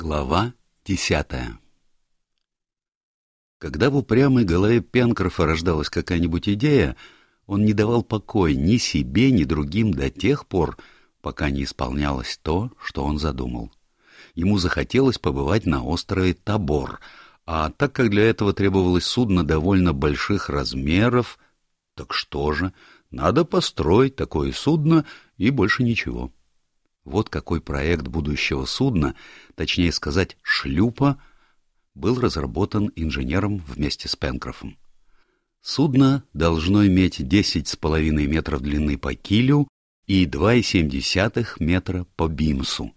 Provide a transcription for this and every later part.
Глава десятая Когда в упрямой голове Пенкрофа рождалась какая-нибудь идея, он не давал покоя ни себе, ни другим до тех пор, пока не исполнялось то, что он задумал. Ему захотелось побывать на острове Табор, а так как для этого требовалось судно довольно больших размеров, так что же, надо построить такое судно и больше ничего. Вот какой проект будущего судна, точнее сказать, шлюпа, был разработан инженером вместе с Пенкрофом. Судно должно иметь 10,5 метров длины по килю и 2,7 метра по бимсу.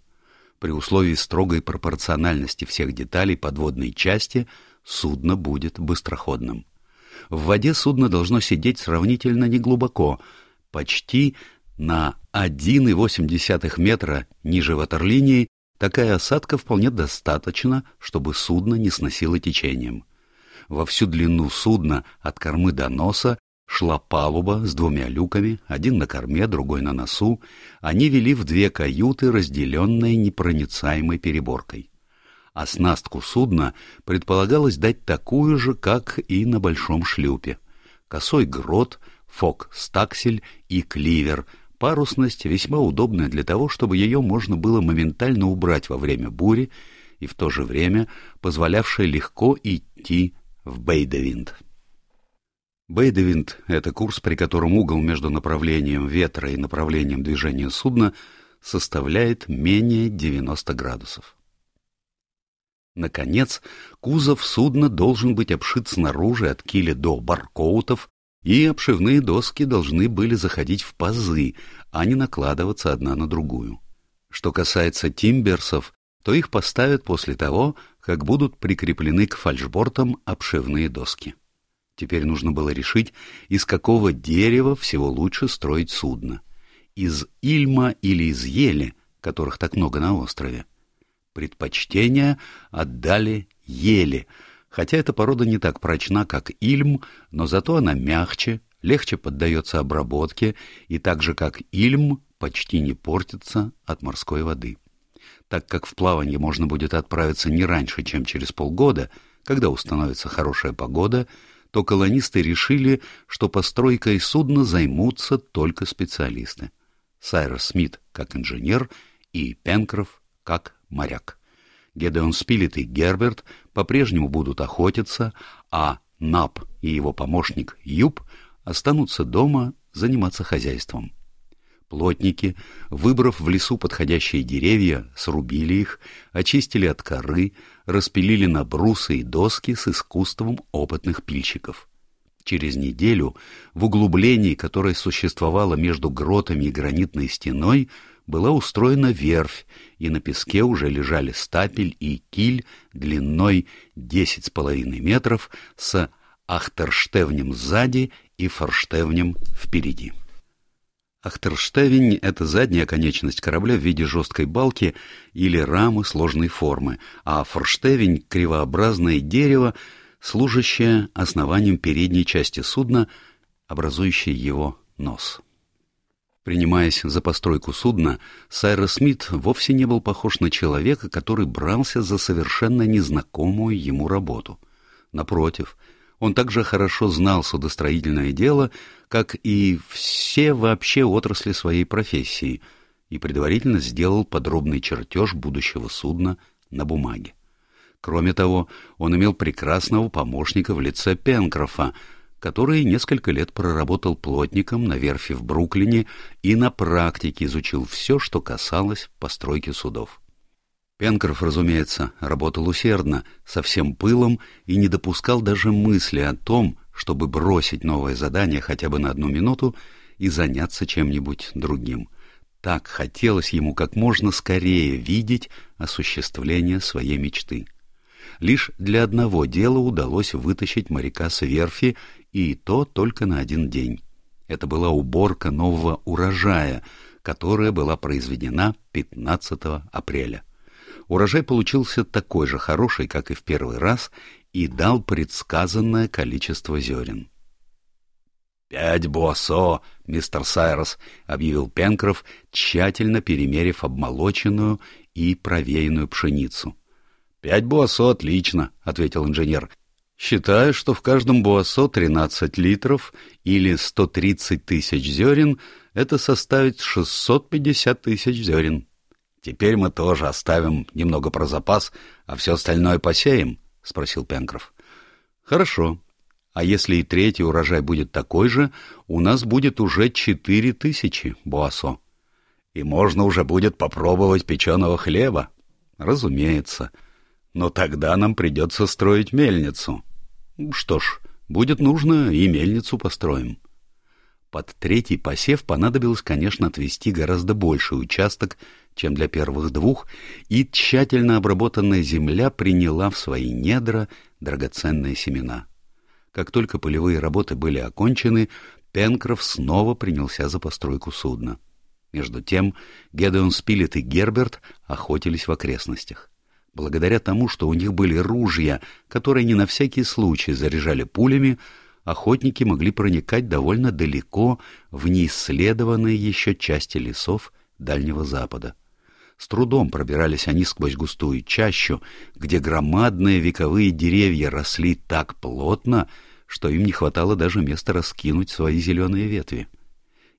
При условии строгой пропорциональности всех деталей подводной части судно будет быстроходным. В воде судно должно сидеть сравнительно неглубоко, почти на 1,8 метра ниже ватерлинии такая осадка вполне достаточно, чтобы судно не сносило течением. Во всю длину судна от кормы до носа шла палуба с двумя люками, один на корме, другой на носу. Они вели в две каюты, разделенные непроницаемой переборкой. Оснастку судна предполагалось дать такую же, как и на большом шлюпе. Косой грот, фок-стаксель и кливер — Парусность весьма удобная для того, чтобы ее можно было моментально убрать во время бури и в то же время позволявшая легко идти в бейдевинд. Бейдевинд — это курс, при котором угол между направлением ветра и направлением движения судна составляет менее 90 градусов. Наконец, кузов судна должен быть обшит снаружи от киля до баркоутов и обшивные доски должны были заходить в пазы, а не накладываться одна на другую. Что касается тимберсов, то их поставят после того, как будут прикреплены к фальшбортам обшивные доски. Теперь нужно было решить, из какого дерева всего лучше строить судно. Из ильма или из ели, которых так много на острове. Предпочтение отдали ели — Хотя эта порода не так прочна, как ильм, но зато она мягче, легче поддается обработке и так же, как ильм, почти не портится от морской воды. Так как в плавание можно будет отправиться не раньше, чем через полгода, когда установится хорошая погода, то колонисты решили, что постройкой судна займутся только специалисты. Сайрос Смит как инженер и Пенкроф как моряк. Гедеон Спилет и Герберт по-прежнему будут охотиться, а Нап и его помощник Юб останутся дома заниматься хозяйством. Плотники, выбрав в лесу подходящие деревья, срубили их, очистили от коры, распилили на брусы и доски с искусством опытных пильщиков. Через неделю в углублении, которое существовало между гротами и гранитной стеной, была устроена верфь, и на песке уже лежали стапель и киль длиной десять с половиной метров с ахтерштевнем сзади и форштевнем впереди. Ахтерштевень — это задняя конечность корабля в виде жесткой балки или рамы сложной формы, а форштевень — кривообразное дерево, служащее основанием передней части судна, образующее его нос. Принимаясь за постройку судна, Сайрос Смит вовсе не был похож на человека, который брался за совершенно незнакомую ему работу. Напротив, он также хорошо знал судостроительное дело, как и все вообще отрасли своей профессии, и предварительно сделал подробный чертеж будущего судна на бумаге. Кроме того, он имел прекрасного помощника в лице Пенкрофа, который несколько лет проработал плотником на верфи в Бруклине и на практике изучил все, что касалось постройки судов. Пенкроф, разумеется, работал усердно, со всем пылом и не допускал даже мысли о том, чтобы бросить новое задание хотя бы на одну минуту и заняться чем-нибудь другим. Так хотелось ему как можно скорее видеть осуществление своей мечты. Лишь для одного дела удалось вытащить моряка с верфи и то только на один день. Это была уборка нового урожая, которая была произведена 15 апреля. Урожай получился такой же хороший, как и в первый раз, и дал предсказанное количество зерен. «Пять босо, мистер Сайрос», — объявил Пенкроф, тщательно перемерив обмолоченную и провеянную пшеницу. «Пять буассо отлично», — ответил инженер. «Считаю, что в каждом буассо 13 литров или 130 тысяч зерен — это составит 650 тысяч зерен». «Теперь мы тоже оставим немного про запас, а все остальное посеем?» — спросил Пенкроф. «Хорошо. А если и третий урожай будет такой же, у нас будет уже четыре тысячи буассо. И можно уже будет попробовать печеного хлеба. Разумеется. Но тогда нам придется строить мельницу. Что ж, будет нужно, и мельницу построим. Под третий посев понадобилось, конечно, отвести гораздо больший участок, чем для первых двух, и тщательно обработанная земля приняла в свои недра драгоценные семена. Как только полевые работы были окончены, Пенкроф снова принялся за постройку судна. Между тем Гедеон Спилет и Герберт охотились в окрестностях. Благодаря тому, что у них были ружья, которые не на всякий случай заряжали пулями, охотники могли проникать довольно далеко в неисследованные еще части лесов Дальнего Запада. С трудом пробирались они сквозь густую чащу, где громадные вековые деревья росли так плотно, что им не хватало даже места раскинуть свои зеленые ветви.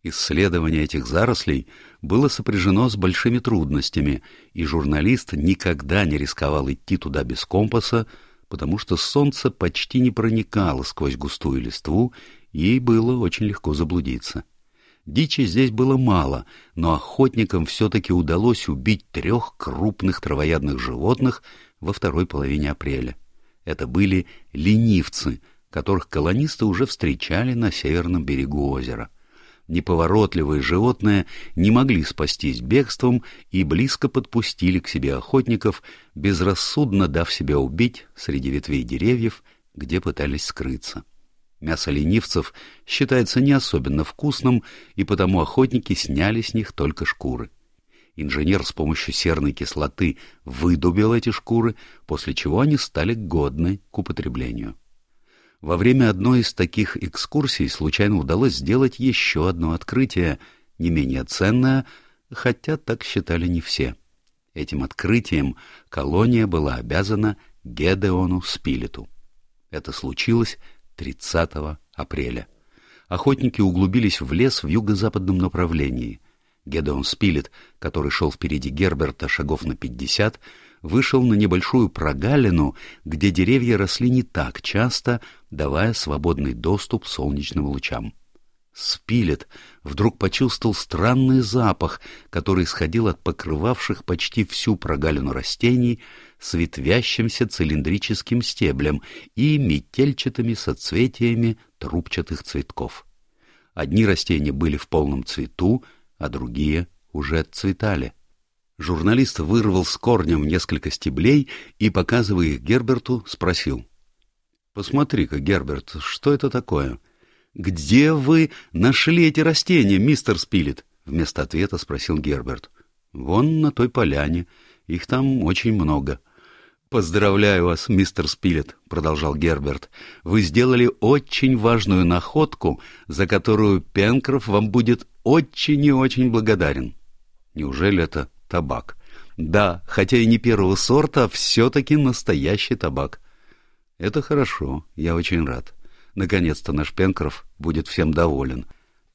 Исследование этих зарослей было сопряжено с большими трудностями, и журналист никогда не рисковал идти туда без компаса, потому что солнце почти не проникало сквозь густую листву, и ей было очень легко заблудиться. Дичи здесь было мало, но охотникам все-таки удалось убить трех крупных травоядных животных во второй половине апреля. Это были ленивцы, которых колонисты уже встречали на северном берегу озера — неповоротливые животные не могли спастись бегством и близко подпустили к себе охотников, безрассудно дав себя убить среди ветвей деревьев, где пытались скрыться. Мясо ленивцев считается не особенно вкусным, и потому охотники сняли с них только шкуры. Инженер с помощью серной кислоты выдубил эти шкуры, после чего они стали годны к употреблению. Во время одной из таких экскурсий случайно удалось сделать еще одно открытие, не менее ценное, хотя так считали не все. Этим открытием колония была обязана Гедеону Спилету. Это случилось 30 апреля. Охотники углубились в лес в юго-западном направлении. Гедеон Спилет, который шел впереди Герберта шагов на пятьдесят, вышел на небольшую прогалину, где деревья росли не так часто, давая свободный доступ солнечным лучам. Спилет вдруг почувствовал странный запах, который исходил от покрывавших почти всю прогалину растений с ветвящимся цилиндрическим стеблем и метельчатыми соцветиями трубчатых цветков. Одни растения были в полном цвету, а другие уже отцветали. Журналист вырвал с корнем несколько стеблей и, показывая их Герберту, спросил. — Посмотри-ка, Герберт, что это такое? — Где вы нашли эти растения, мистер Спилет? — вместо ответа спросил Герберт. — Вон на той поляне. Их там очень много. — Поздравляю вас, мистер Спилет, — продолжал Герберт. — Вы сделали очень важную находку, за которую Пенкроф вам будет очень и очень благодарен. — Неужели это табак. Да, хотя и не первого сорта, все-таки настоящий табак. Это хорошо, я очень рад. Наконец-то наш Пенкроф будет всем доволен.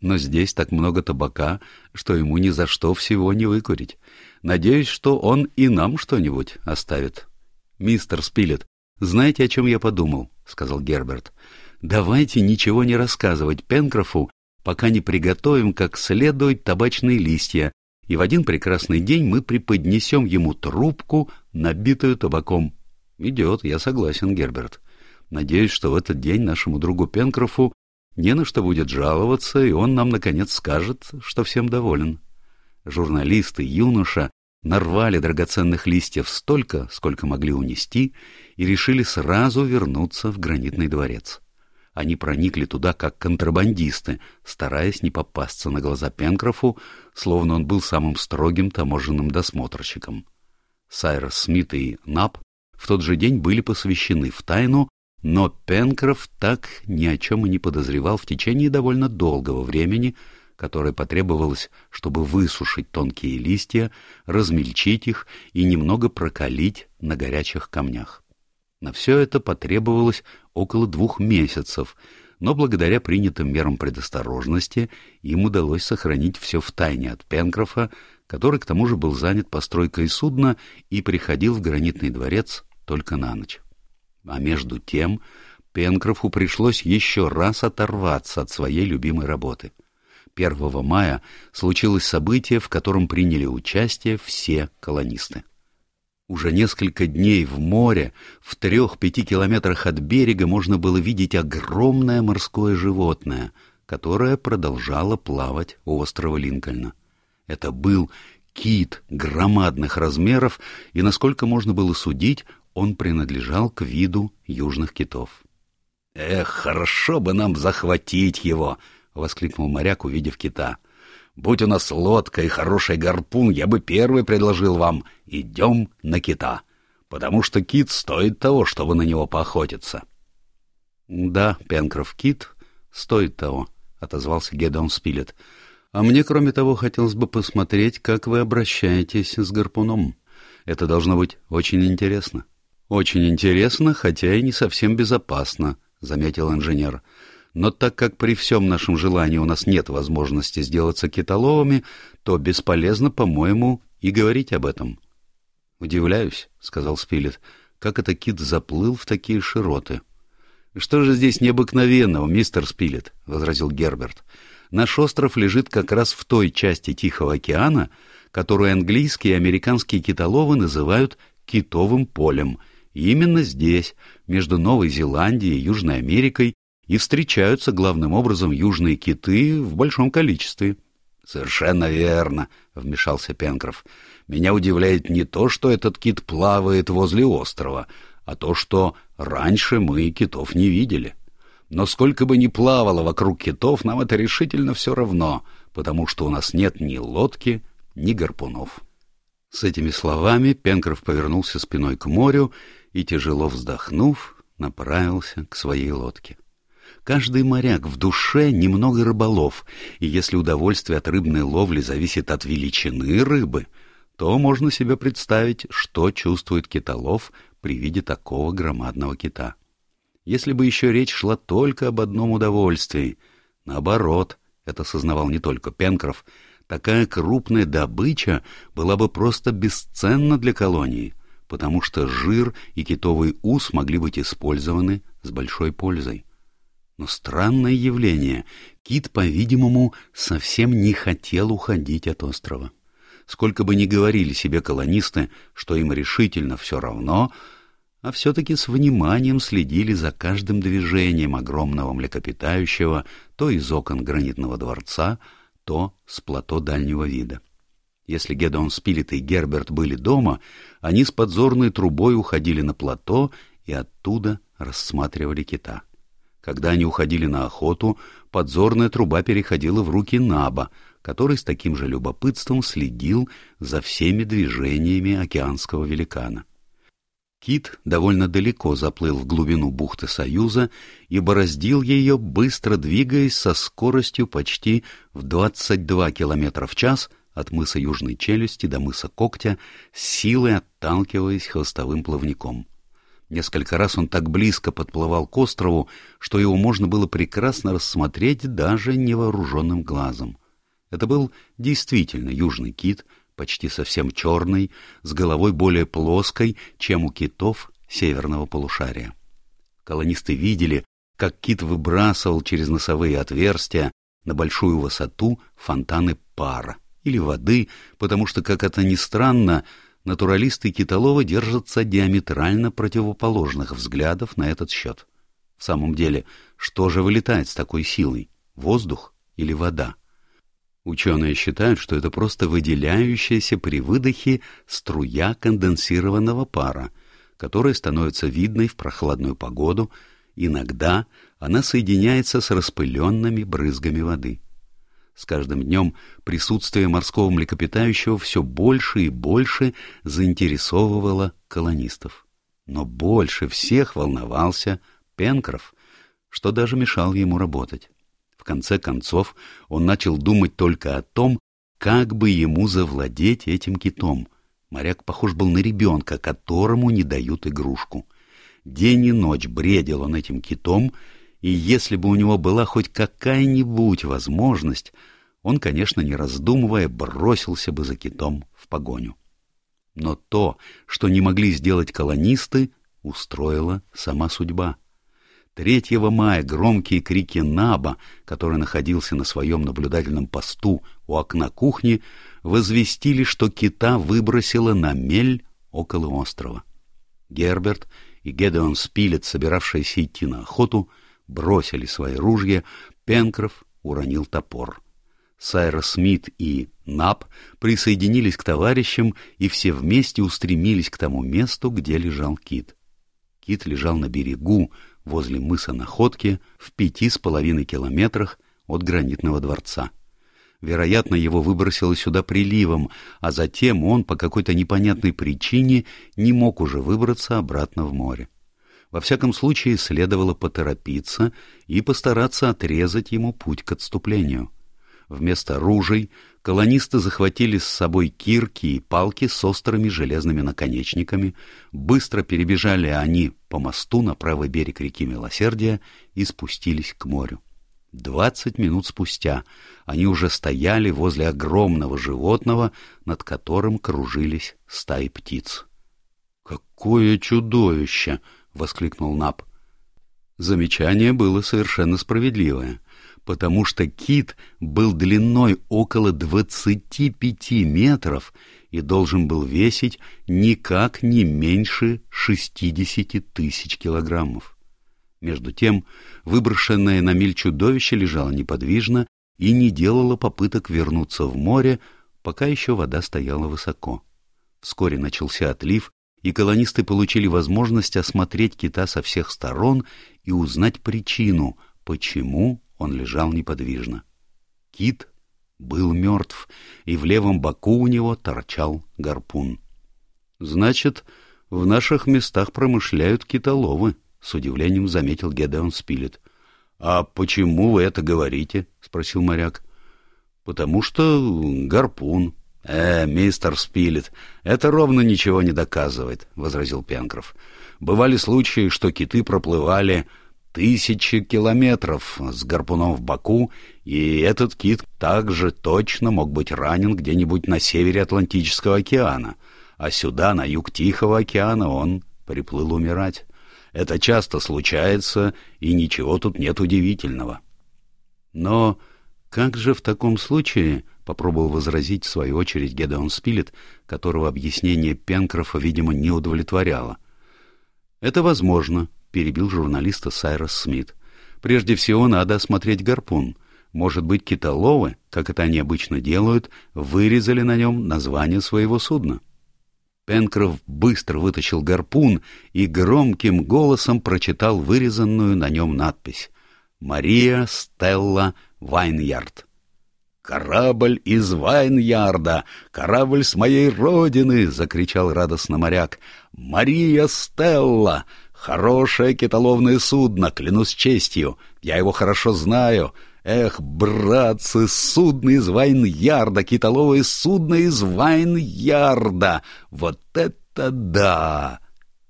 Но здесь так много табака, что ему ни за что всего не выкурить. Надеюсь, что он и нам что-нибудь оставит. Мистер Спилет, знаете, о чем я подумал? — сказал Герберт. Давайте ничего не рассказывать Пенкрофу, пока не приготовим как следует табачные листья и в один прекрасный день мы преподнесем ему трубку, набитую табаком. Идет, я согласен, Герберт. Надеюсь, что в этот день нашему другу Пенкрофу не на что будет жаловаться, и он нам, наконец, скажет, что всем доволен. Журналисты, юноша нарвали драгоценных листьев столько, сколько могли унести, и решили сразу вернуться в гранитный дворец. Они проникли туда как контрабандисты, стараясь не попасться на глаза Пенкрофу, словно он был самым строгим таможенным досмотрщиком. Сайрос Смит и Нап в тот же день были посвящены в тайну, но Пенкроф так ни о чем и не подозревал в течение довольно долгого времени, которое потребовалось, чтобы высушить тонкие листья, размельчить их и немного прокалить на горячих камнях. На все это потребовалось около двух месяцев, но благодаря принятым мерам предосторожности им удалось сохранить все в тайне от Пенкрофа, который к тому же был занят постройкой судна и приходил в гранитный дворец только на ночь. А между тем Пенкрофу пришлось еще раз оторваться от своей любимой работы. 1 мая случилось событие, в котором приняли участие все колонисты. Уже несколько дней в море, в трех-пяти километрах от берега можно было видеть огромное морское животное, которое продолжало плавать у острова Линкольна. Это был кит громадных размеров, и, насколько можно было судить, он принадлежал к виду южных китов. «Эх, хорошо бы нам захватить его!» — воскликнул моряк, увидев кита. Будь у нас лодка и хороший гарпун, я бы первый предложил вам «идем на кита», потому что кит стоит того, чтобы на него поохотиться. — Да, Пенкроф, кит стоит того, — отозвался Гедеон Спилет. — А мне, кроме того, хотелось бы посмотреть, как вы обращаетесь с гарпуном. Это должно быть очень интересно. — Очень интересно, хотя и не совсем безопасно, — заметил инженер. — но так как при всем нашем желании у нас нет возможности сделаться китоловыми, то бесполезно, по-моему, и говорить об этом. — Удивляюсь, — сказал Спилет, — как это кит заплыл в такие широты. — Что же здесь необыкновенного, мистер Спилет? — возразил Герберт. — Наш остров лежит как раз в той части Тихого океана, которую английские и американские китоловы называют «китовым полем», и именно здесь, между Новой Зеландией и Южной Америкой, и встречаются главным образом южные киты в большом количестве. — Совершенно верно, — вмешался Пенкроф. — Меня удивляет не то, что этот кит плавает возле острова, а то, что раньше мы китов не видели. Но сколько бы ни плавало вокруг китов, нам это решительно все равно, потому что у нас нет ни лодки, ни гарпунов. С этими словами Пенкроф повернулся спиной к морю и, тяжело вздохнув, направился к своей лодке. Каждый моряк в душе немного рыболов, и если удовольствие от рыбной ловли зависит от величины рыбы, то можно себе представить, что чувствует китолов при виде такого громадного кита. Если бы еще речь шла только об одном удовольствии, наоборот, это сознавал не только Пенкроф, такая крупная добыча была бы просто бесценна для колонии, потому что жир и китовый ус могли быть использованы с большой пользой. Но странное явление. Кит, по-видимому, совсем не хотел уходить от острова. Сколько бы ни говорили себе колонисты, что им решительно все равно, а все-таки с вниманием следили за каждым движением огромного млекопитающего то из окон гранитного дворца, то с плато дальнего вида. Если Гедеон Спилет и Герберт были дома, они с подзорной трубой уходили на плато и оттуда рассматривали кита. Когда они уходили на охоту, подзорная труба переходила в руки Наба, который с таким же любопытством следил за всеми движениями океанского великана. Кит довольно далеко заплыл в глубину бухты Союза и бороздил ее, быстро двигаясь со скоростью почти в 22 км в час от мыса Южной Челюсти до мыса Когтя, силой отталкиваясь хвостовым плавником. Несколько раз он так близко подплывал к острову, что его можно было прекрасно рассмотреть даже невооруженным глазом. Это был действительно южный кит, почти совсем черный, с головой более плоской, чем у китов северного полушария. Колонисты видели, как кит выбрасывал через носовые отверстия на большую высоту фонтаны пара или воды, потому что, как это ни странно, натуралисты Китолова держатся диаметрально противоположных взглядов на этот счет. В самом деле, что же вылетает с такой силой? Воздух или вода? Ученые считают, что это просто выделяющаяся при выдохе струя конденсированного пара, которая становится видной в прохладную погоду, иногда она соединяется с распыленными брызгами воды. С каждым днем присутствие морского млекопитающего все больше и больше заинтересовывало колонистов. Но больше всех волновался Пенкроф, что даже мешал ему работать конце концов, он начал думать только о том, как бы ему завладеть этим китом. Моряк похож был на ребенка, которому не дают игрушку. День и ночь бредил он этим китом, и если бы у него была хоть какая-нибудь возможность, он, конечно, не раздумывая, бросился бы за китом в погоню. Но то, что не могли сделать колонисты, устроила сама судьба. 3 мая громкие крики Наба, который находился на своем наблюдательном посту у окна кухни, возвестили, что кита выбросило на мель около острова. Герберт и Гедеон Спилет, собиравшиеся идти на охоту, бросили свои ружья, Пенкроф уронил топор. Сайра Смит и Наб присоединились к товарищам, и все вместе устремились к тому месту, где лежал кит. Кит лежал на берегу, возле мыса Находки, в пяти с половиной километрах от гранитного дворца. Вероятно, его выбросило сюда приливом, а затем он по какой-то непонятной причине не мог уже выбраться обратно в море. Во всяком случае, следовало поторопиться и постараться отрезать ему путь к отступлению. Вместо ружей колонисты захватили с собой кирки и палки с острыми железными наконечниками, быстро перебежали они по мосту на правый берег реки Милосердия и спустились к морю. Двадцать минут спустя они уже стояли возле огромного животного, над которым кружились стаи птиц. «Какое чудовище!» — воскликнул Наб. Замечание было совершенно справедливое потому что кит был длиной около 25 метров и должен был весить никак не меньше 60 тысяч килограммов. Между тем, выброшенное на мель чудовище лежало неподвижно и не делало попыток вернуться в море, пока еще вода стояла высоко. Вскоре начался отлив, и колонисты получили возможность осмотреть кита со всех сторон и узнать причину, почему он лежал неподвижно. Кит был мертв, и в левом боку у него торчал гарпун. — Значит, в наших местах промышляют китоловы, — с удивлением заметил Гедеон Спилет. — А почему вы это говорите? — спросил моряк. — Потому что гарпун. — Э, мистер Спилет, это ровно ничего не доказывает, — возразил Пенкроф. — Бывали случаи, что киты проплывали тысячи километров с гарпуном в боку, и этот кит также точно мог быть ранен где-нибудь на севере Атлантического океана, а сюда, на юг Тихого океана, он приплыл умирать. Это часто случается, и ничего тут нет удивительного. Но как же в таком случае, — попробовал возразить в свою очередь Гедеон Спилет, которого объяснение Пенкрофа, видимо, не удовлетворяло. — Это возможно, перебил журналиста Сайрос Смит. «Прежде всего надо осмотреть гарпун. Может быть, китоловы, как это они обычно делают, вырезали на нем название своего судна». Пенкроф быстро вытащил гарпун и громким голосом прочитал вырезанную на нем надпись «Мария Стелла Вайнярд». «Корабль из Вайнярда! Корабль с моей родины!» — закричал радостно моряк. «Мария Стелла! Хорошее китоловное судно, клянусь честью. Я его хорошо знаю. Эх, братцы, судно из Вайн-Ярда, китоловое судно из Вайн-Ярда. Вот это да!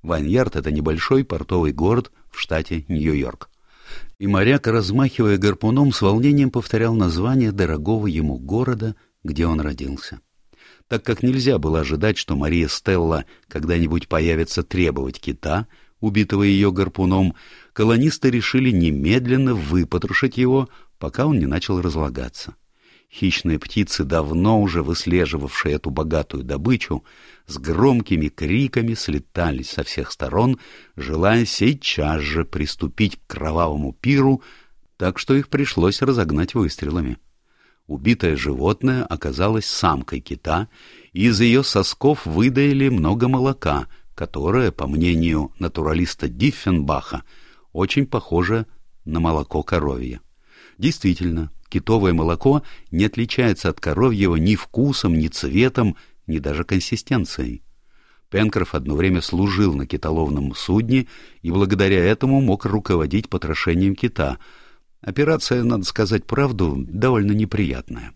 Вайн-Ярд — это небольшой портовый город в штате Нью-Йорк. И моряк, размахивая гарпуном, с волнением повторял название дорогого ему города, где он родился. Так как нельзя было ожидать, что Мария Стелла когда-нибудь появится требовать кита — убитого ее гарпуном, колонисты решили немедленно выпотрошить его, пока он не начал разлагаться. Хищные птицы, давно уже выслеживавшие эту богатую добычу, с громкими криками слетались со всех сторон, желая сейчас же приступить к кровавому пиру, так что их пришлось разогнать выстрелами. Убитое животное оказалось самкой кита, и из ее сосков выдаили много молока, которое, по мнению натуралиста Диффенбаха, очень похоже на молоко коровье. Действительно, китовое молоко не отличается от коровьего ни вкусом, ни цветом, ни даже консистенцией. Пенкроф одно время служил на китоловном судне и благодаря этому мог руководить потрошением кита, Операция, надо сказать правду, довольно неприятная.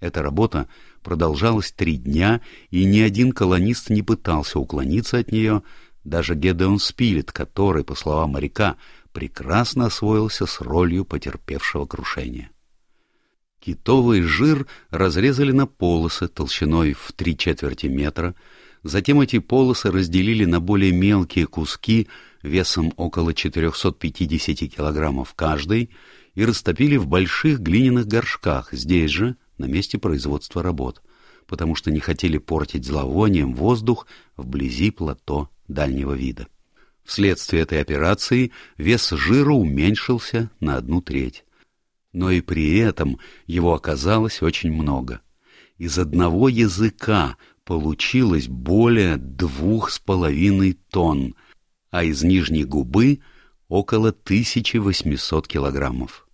Эта работа продолжалась три дня, и ни один колонист не пытался уклониться от нее, даже Гедеон Спилет, который, по словам моряка, прекрасно освоился с ролью потерпевшего крушения. Китовый жир разрезали на полосы толщиной в три четверти метра, затем эти полосы разделили на более мелкие куски весом около 450 килограммов каждый и растопили в больших глиняных горшках здесь же, на месте производства работ, потому что не хотели портить зловонием воздух вблизи плато дальнего вида. Вследствие этой операции вес жира уменьшился на одну треть. Но и при этом его оказалось очень много. Из одного языка получилось более двух с половиной тонн, а из нижней губы около 1800 килограммов.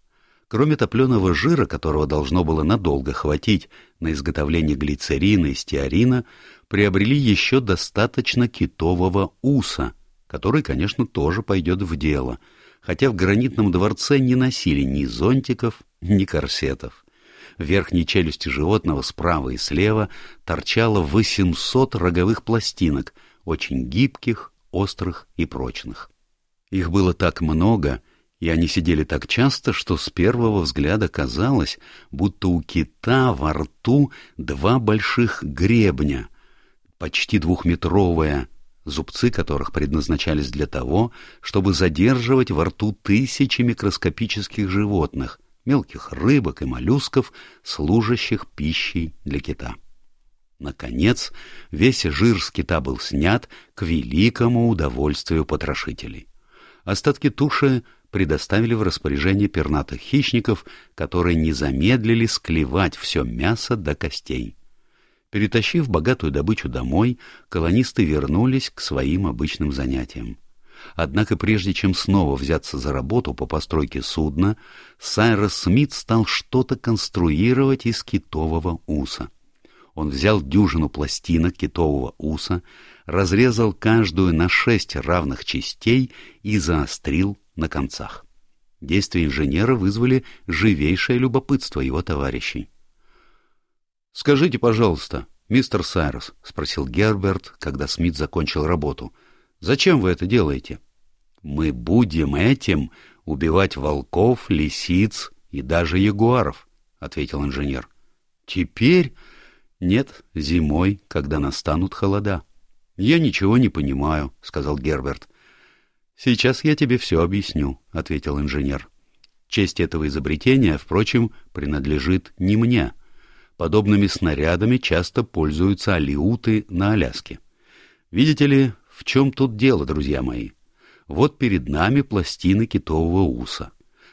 Кроме топленого жира, которого должно было надолго хватить на изготовление глицерина и стеарина, приобрели еще достаточно китового уса, который, конечно, тоже пойдет в дело, хотя в гранитном дворце не носили ни зонтиков, ни корсетов. В верхней челюсти животного справа и слева торчало 800 роговых пластинок, очень гибких, острых и прочных. Их было так много, и они сидели так часто, что с первого взгляда казалось, будто у кита во рту два больших гребня, почти двухметровые, зубцы которых предназначались для того, чтобы задерживать во рту тысячи микроскопических животных, мелких рыбок и моллюсков, служащих пищей для кита. Наконец, весь жир с кита был снят к великому удовольствию потрошителей. Остатки туши предоставили в распоряжение пернатых хищников, которые не замедлили склевать все мясо до костей. Перетащив богатую добычу домой, колонисты вернулись к своим обычным занятиям. Однако прежде чем снова взяться за работу по постройке судна, Сайрос Смит стал что-то конструировать из китового уса. Он взял дюжину пластинок китового уса, разрезал каждую на шесть равных частей и заострил на концах. Действия инженера вызвали живейшее любопытство его товарищей. — Скажите, пожалуйста, мистер Сайрос, — спросил Герберт, когда Смит закончил работу, — зачем вы это делаете? — Мы будем этим убивать волков, лисиц и даже ягуаров, — ответил инженер. — Теперь... Нет, зимой, когда настанут холода. — Я ничего не понимаю, — сказал Герберт. «Сейчас я тебе все объясню», — ответил инженер. «Честь этого изобретения, впрочем, принадлежит не мне. Подобными снарядами часто пользуются алиуты на Аляске. Видите ли, в чем тут дело, друзья мои? Вот перед нами пластины китового уса.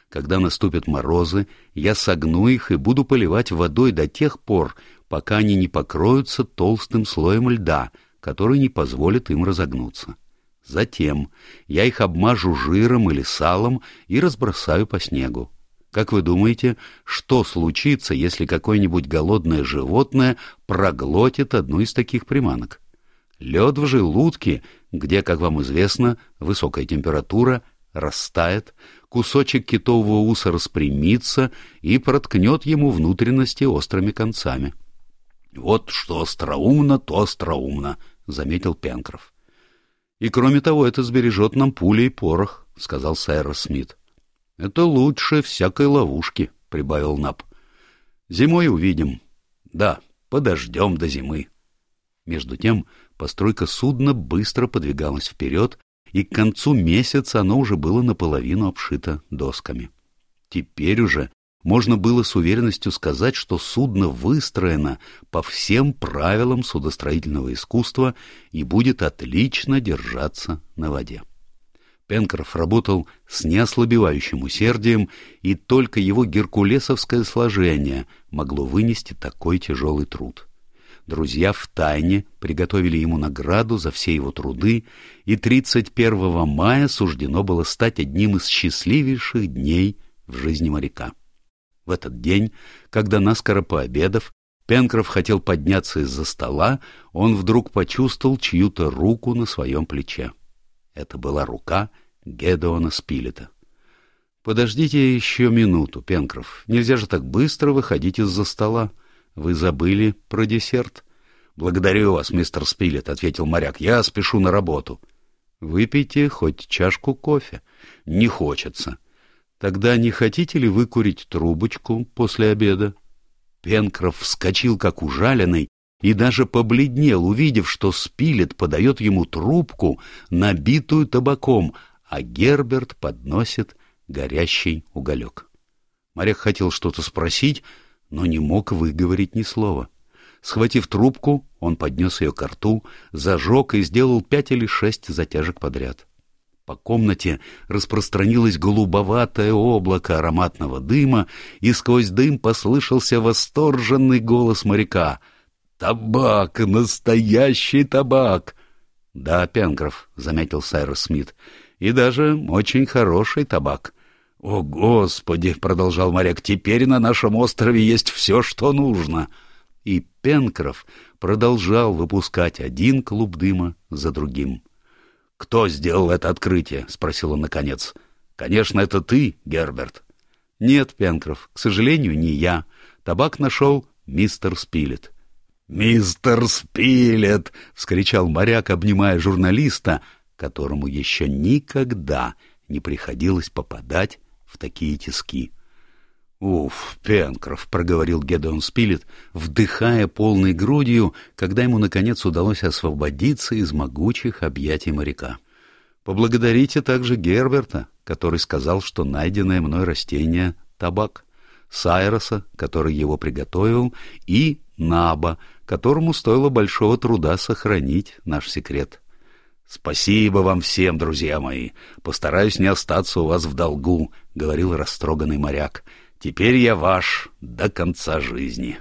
Когда наступят морозы, я согну их и буду поливать водой до тех пор, пока они не покроются толстым слоем льда, который не позволит им разогнуться. Затем я их обмажу жиром или салом и разбросаю по снегу. Как вы думаете, что случится, если какое-нибудь голодное животное проглотит одну из таких приманок? Лед в желудке, где, как вам известно, высокая температура, растает, кусочек китового уса распрямится и проткнет ему внутренности острыми концами. — Вот что остроумно, то остроумно, — заметил Пенкроф. И кроме того, это сбережет нам пули и порох, — сказал Сайрос Смит. — Это лучше всякой ловушки, — прибавил Нап. — Зимой увидим. Да, подождем до зимы. Между тем постройка судна быстро подвигалась вперед, и к концу месяца оно уже было наполовину обшито досками. Теперь уже можно было с уверенностью сказать, что судно выстроено по всем правилам судостроительного искусства и будет отлично держаться на воде. Пенкроф работал с неослабевающим усердием, и только его геркулесовское сложение могло вынести такой тяжелый труд. Друзья втайне приготовили ему награду за все его труды, и 31 мая суждено было стать одним из счастливейших дней в жизни моряка. В этот день, когда наскоро пообедав, Пенкроф хотел подняться из-за стола, он вдруг почувствовал чью-то руку на своем плече. Это была рука Гедеона Спилета. Подождите еще минуту, Пенкроф. Нельзя же так быстро выходить из-за стола. Вы забыли про десерт? Благодарю вас, мистер Спилет, ответил моряк. Я спешу на работу. Выпейте хоть чашку кофе. Не хочется. Тогда не хотите ли вы курить трубочку после обеда? Пенкроф вскочил, как ужаленный, и даже побледнел, увидев, что Спилет подает ему трубку, набитую табаком, а Герберт подносит горящий уголек. Моряк хотел что-то спросить, но не мог выговорить ни слова. Схватив трубку, он поднес ее к рту, зажег и сделал пять или шесть затяжек подряд. По комнате распространилось голубоватое облако ароматного дыма, и сквозь дым послышался восторженный голос моряка. «Табак! Настоящий табак!» «Да, Пенкроф», — заметил Сайрос Смит, — «и даже очень хороший табак». «О, Господи!» — продолжал моряк, — «теперь на нашем острове есть все, что нужно». И Пенкроф продолжал выпускать один клуб дыма за другим. «Кто сделал это открытие?» — спросил он наконец. «Конечно, это ты, Герберт». «Нет, Пенкроф, к сожалению, не я. Табак нашел мистер Спилет». «Мистер Спилет!» — вскричал моряк, обнимая журналиста, которому еще никогда не приходилось попадать в такие тиски. «Уф, Пенкроф», — проговорил Гедеон Спилет, вдыхая полной грудью, когда ему, наконец, удалось освободиться из могучих объятий моряка. «Поблагодарите также Герберта, который сказал, что найденное мной растение — табак, Сайроса, который его приготовил, и Наба, которому стоило большого труда сохранить наш секрет». «Спасибо вам всем, друзья мои. Постараюсь не остаться у вас в долгу», — говорил растроганный моряк. Теперь я ваш до конца жизни.